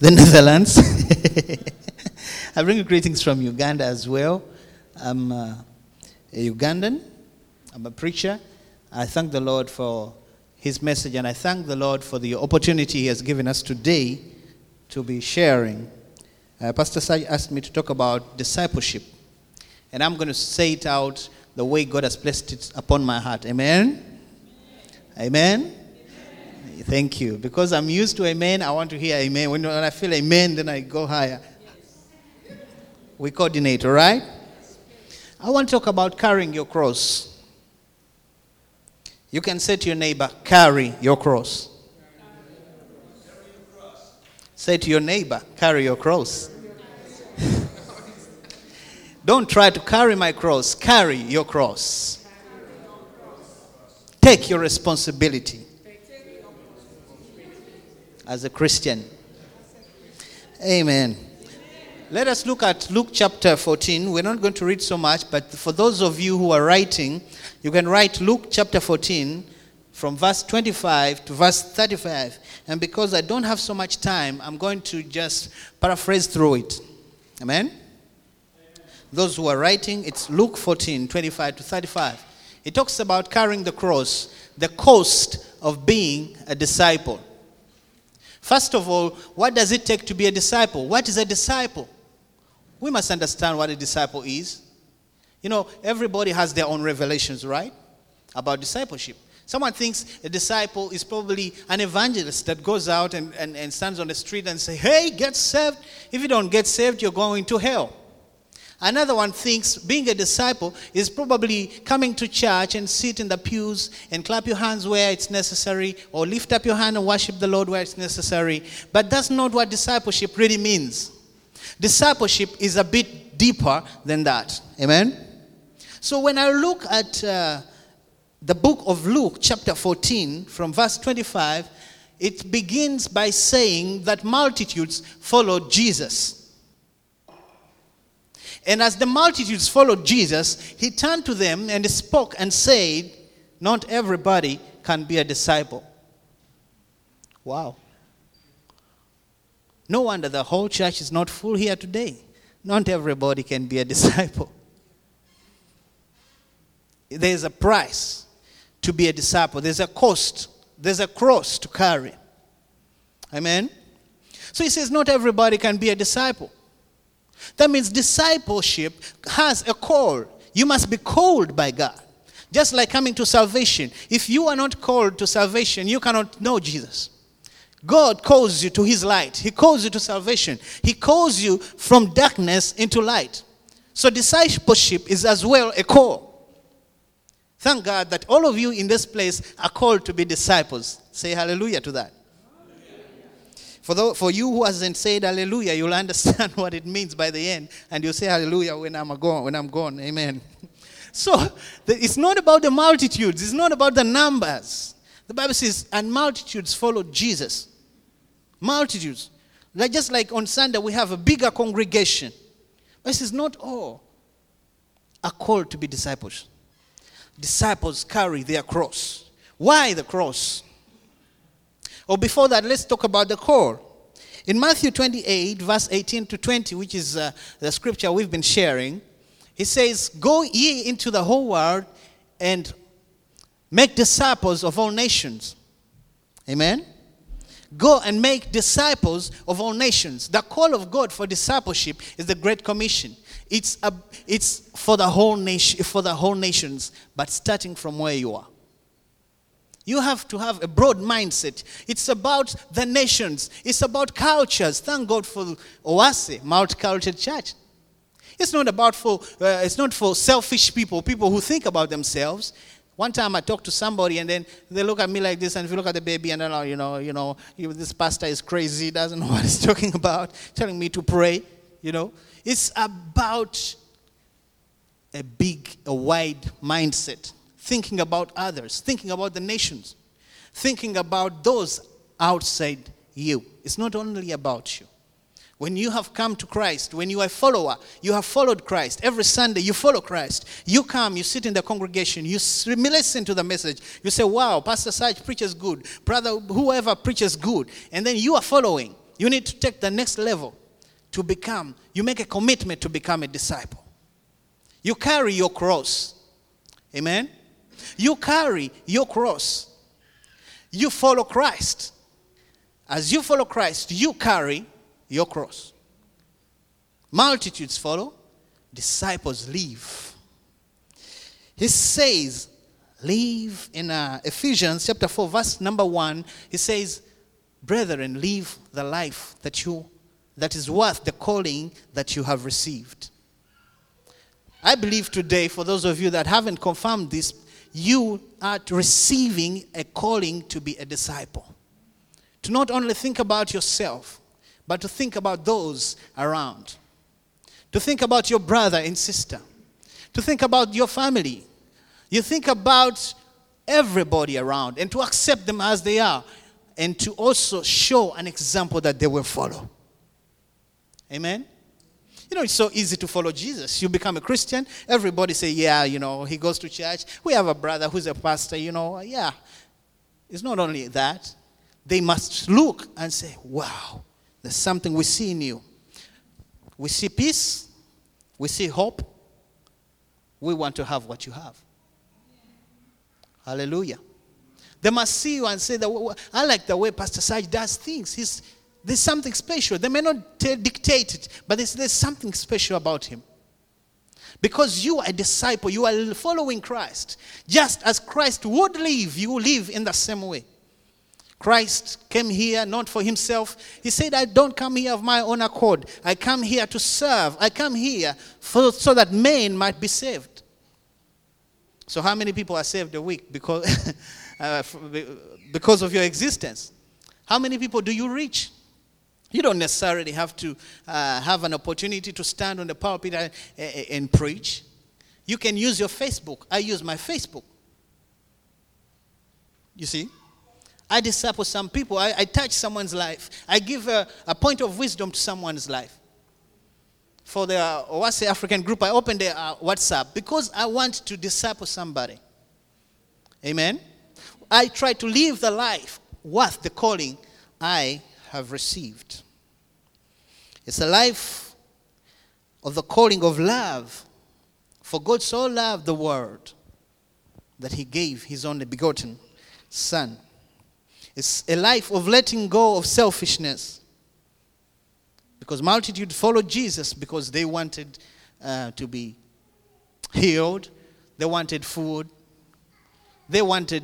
the Netherlands. I bring you greetings from Uganda as well. I'm uh, a Ugandan. I'm a preacher. I thank the Lord for his message and I thank the Lord for the opportunity he has given us today to be sharing. Uh, Pastor Saj asked me to talk about discipleship. And I'm going to say it out the way God has placed it upon my heart. Amen? Amen? amen? Thank you. Because I'm used to amen, I want to hear amen. When, when I feel amen, then I go higher. Yes. We coordinate, all right? I want to talk about carrying your cross. You can say to your neighbor, carry your cross. Say to your neighbor, carry your cross. Don't try to carry my cross, carry your cross. Take your responsibility as a Christian. Amen. Let us look at Luke chapter 14. We're not going to read so much, but for those of you who are writing, you can write Luke chapter 14 from verse 25 to verse 35. And because I don't have so much time, I'm going to just paraphrase through it. Amen? Amen. Those who are writing, it's Luke 14 25 to 35. It talks about carrying the cross, the cost of being a disciple. First of all, what does it take to be a disciple? What is a disciple? we must understand what a disciple is. You know, everybody has their own revelations, right? About discipleship. Someone thinks a disciple is probably an evangelist that goes out and, and, and stands on the street and say, hey, get saved. If you don't get saved, you're going to hell. Another one thinks being a disciple is probably coming to church and sit in the pews and clap your hands where it's necessary or lift up your hand and worship the Lord where it's necessary. But that's not what discipleship really means. Discipleship is a bit deeper than that. Amen? So when I look at uh, the book of Luke, chapter 14, from verse 25, it begins by saying that multitudes followed Jesus. And as the multitudes followed Jesus, he turned to them and spoke and said, Not everybody can be a disciple. Wow. No wonder the whole church is not full here today. Not everybody can be a disciple. There's a price to be a disciple, there's a cost, there's a cross to carry. Amen? So he says, not everybody can be a disciple. That means discipleship has a call. You must be called by God. Just like coming to salvation. If you are not called to salvation, you cannot know Jesus. God calls you to his light. He calls you to salvation. He calls you from darkness into light. So discipleship is as well a call. Thank God that all of you in this place are called to be disciples. Say hallelujah to that. For, the, for you who hasn't said hallelujah, you'll understand what it means by the end, and you'll say hallelujah when I'm gone. When I'm gone, amen. So the, it's not about the multitudes. It's not about the numbers. The Bible says, and multitudes followed Jesus. Multitudes. Like just like on Sunday, we have a bigger congregation. This is not all are called to be disciples. Disciples carry their cross. Why the cross? Or before that, let's talk about the call. In Matthew 28, verse 18 to 20, which is uh, the scripture we've been sharing, he says, Go ye into the whole world and make disciples of all nations. Amen? Go and make disciples of all nations. The call of God for discipleship is the Great Commission. It's, a, it's for, the whole nation, for the whole nations, but starting from where you are. You have to have a broad mindset. It's about the nations. It's about cultures. Thank God for Oase, multicultural church. It's not about for uh, it's not for selfish people, people who think about themselves. One time I talked to somebody and then they look at me like this, and if you look at the baby and then, you know, you know, this pastor is crazy, doesn't know what he's talking about, telling me to pray, you know. It's about a big, a wide mindset, thinking about others, thinking about the nations, thinking about those outside you. It's not only about you. When you have come to Christ, when you are a follower, you have followed Christ. Every Sunday you follow Christ. You come, you sit in the congregation, you listen to the message. You say, Wow, Pastor Saj preaches good. Brother, whoever preaches good. And then you are following. you need to take the next level to become, you make a commitment to become a disciple. You carry your cross. Amen? You carry your cross. You follow Christ. As you follow Christ, you carry your cross. Multitudes follow, disciples leave. He says, leave in uh, Ephesians chapter 4, verse number 1. He says, Brethren, live the life that you that is worth the calling that you have received. I believe today, for those of you that haven't confirmed this, you are receiving a calling to be a disciple. To not only think about yourself, but to think about those around. To think about your brother and sister. To think about your family. You think about everybody around and to accept them as they are and to also show an example that they will follow. Amen? You know, it's so easy to follow Jesus. You become a Christian, everybody say, yeah, you know, he goes to church. We have a brother who's a pastor, you know, yeah. It's not only that. They must look and say, wow, there's something we see in you. We see peace, we see hope. We want to have what you have. Hallelujah. They must see you and say that I like the way Pastor Saj does things. He's, there's something special. They may not dictate it, but there's, there's something special about him. Because you are a disciple, you are following Christ. Just as Christ would live, you live in the same way. Christ came here not for himself. He said, I don't come here of my own accord. I come here to serve. I come here for, so that men might be saved. So, how many people are saved a week because, uh, because of your existence? How many people do you reach? You don't necessarily have to uh, have an opportunity to stand on the pulpit and, and preach. You can use your Facebook. I use my Facebook. You see? I disciple some people. I, I touch someone's life. I give a, a, point of wisdom to someone's life. For the uh, African group, I opened the uh, WhatsApp because I want to disciple somebody. Amen? I try to live the life worth the calling I have received. It's a life of the calling of love. For God so loved the world that he gave his only begotten Son. It's a life of letting go of selfishness. Because multitude followed Jesus because they wanted uh, to be healed, they wanted food, they wanted,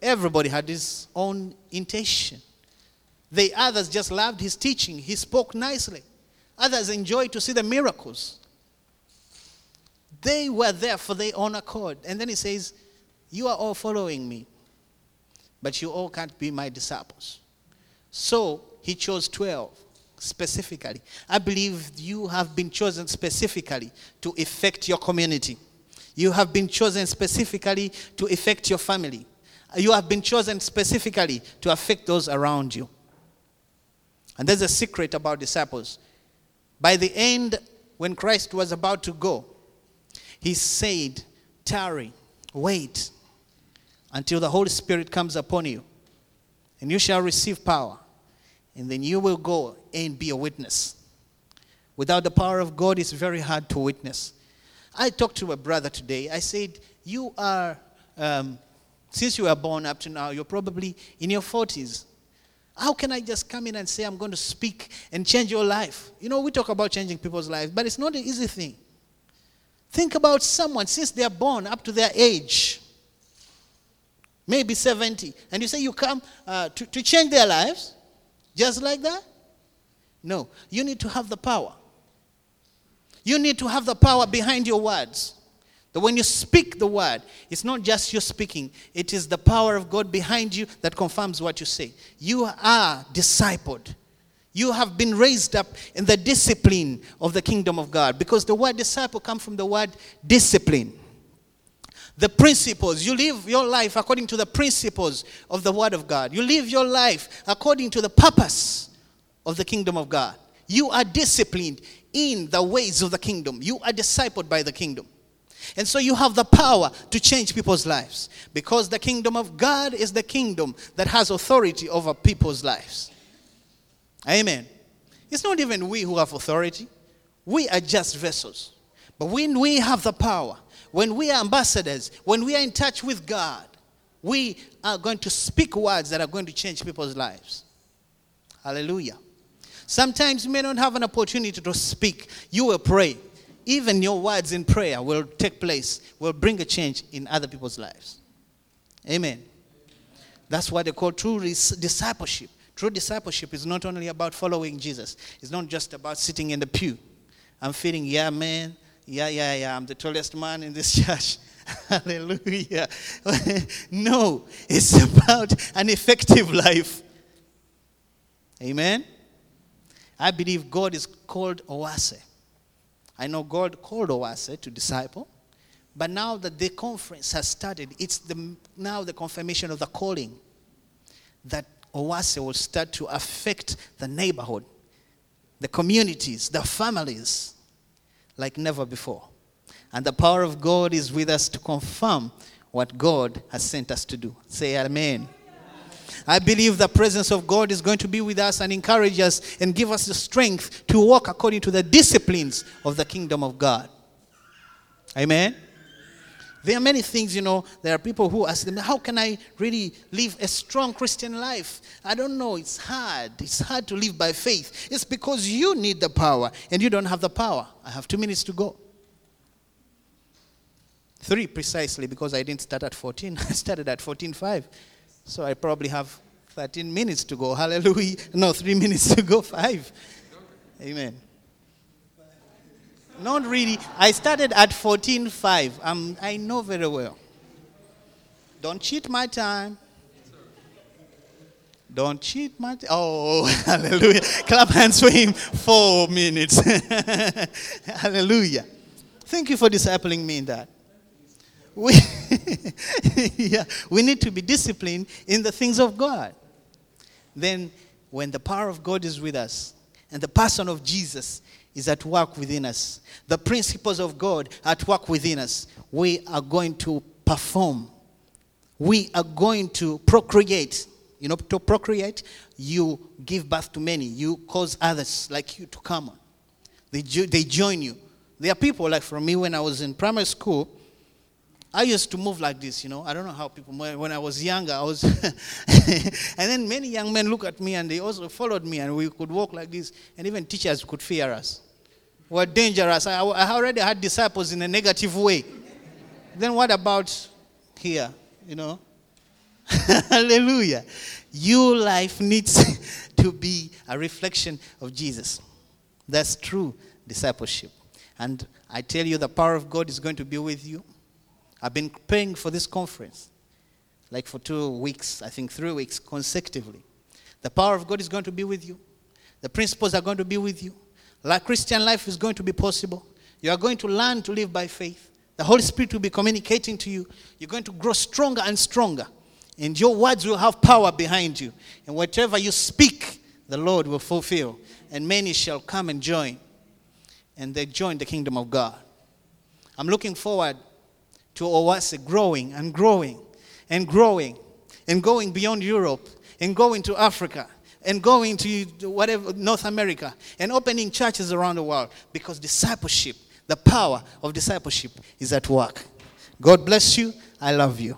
everybody had his own intention. The others just loved his teaching. He spoke nicely. Others enjoyed to see the miracles. They were there for their own accord. And then he says, You are all following me, but you all can't be my disciples. So he chose 12 specifically. I believe you have been chosen specifically to affect your community. You have been chosen specifically to affect your family. You have been chosen specifically to affect those around you. And there's a secret about disciples. By the end, when Christ was about to go, he said, Tarry, wait until the Holy Spirit comes upon you, and you shall receive power, and then you will go and be a witness. Without the power of God, it's very hard to witness. I talked to a brother today. I said, You are, um, since you were born up to now, you're probably in your 40s. How can I just come in and say I'm going to speak and change your life? You know, we talk about changing people's lives, but it's not an easy thing. Think about someone since they're born up to their age, maybe 70, and you say you come uh, to, to change their lives just like that? No, you need to have the power. You need to have the power behind your words. That when you speak the word, it's not just you speaking, it is the power of God behind you that confirms what you say. You are discipled. You have been raised up in the discipline of the kingdom of God because the word disciple comes from the word discipline. The principles, you live your life according to the principles of the word of God. You live your life according to the purpose of the kingdom of God. You are disciplined in the ways of the kingdom. You are discipled by the kingdom. And so you have the power to change people's lives because the kingdom of God is the kingdom that has authority over people's lives. Amen. It's not even we who have authority. We are just vessels. But when we have the power, when we are ambassadors, when we are in touch with God, we are going to speak words that are going to change people's lives. Hallelujah. Sometimes you may not have an opportunity to speak. You will pray. Even your words in prayer will take place, will bring a change in other people's lives. Amen. That's what they call true discipleship. True discipleship is not only about following Jesus, it's not just about sitting in the pew. I'm feeling, yeah, man, yeah, yeah, yeah, I'm the tallest man in this church. Hallelujah. no, it's about an effective life. Amen. I believe God is called Oase. I know God called Oase to disciple, but now that the conference has started, it's the, now the confirmation of the calling that Oase will start to affect the neighborhood, the communities, the families like never before. And the power of God is with us to confirm what God has sent us to do. Say amen. I believe the presence of God is going to be with us and encourage us and give us the strength to walk according to the disciplines of the kingdom of God. Amen. There are many things, you know, there are people who ask them, How can I really live a strong Christian life? I don't know. It's hard. It's hard to live by faith. It's because you need the power and you don't have the power. I have two minutes to go. Three precisely, because I didn't start at 14. I started at 14.5. So I probably have 13 minutes to go. Hallelujah. No, three minutes to go. Five. Amen. Not really. I started at 14.5. Um, I know very well. Don't cheat my time. Don't cheat my time. Oh, hallelujah. Clap hands for him. Four minutes. hallelujah. Thank you for discipling me in that we, yeah, we need to be disciplined in the things of God. Then, when the power of God is with us and the person of Jesus is at work within us, the principles of God at work within us, we are going to perform. We are going to procreate. You know, to procreate, you give birth to many. You cause others like you to come. They, they join you. There are people like for me when I was in primary school, I used to move like this, you know. I don't know how people, when I was younger, I was, and then many young men look at me and they also followed me and we could walk like this, and even teachers could fear us. We're dangerous. I, I already had disciples in a negative way. then what about here, you know? Hallelujah. Your life needs to be a reflection of Jesus. That's true discipleship. And I tell you, the power of God is going to be with you. I've been praying for this conference, like for two weeks, I think three weeks consecutively. The power of God is going to be with you. The principles are going to be with you. Like Christian life is going to be possible. You are going to learn to live by faith. The Holy Spirit will be communicating to you. You're going to grow stronger and stronger. And your words will have power behind you. And whatever you speak, the Lord will fulfill. And many shall come and join. And they join the kingdom of God. I'm looking forward to Oase growing and growing and growing and going beyond Europe and going to Africa and going to whatever North America and opening churches around the world because discipleship, the power of discipleship is at work. God bless you. I love you.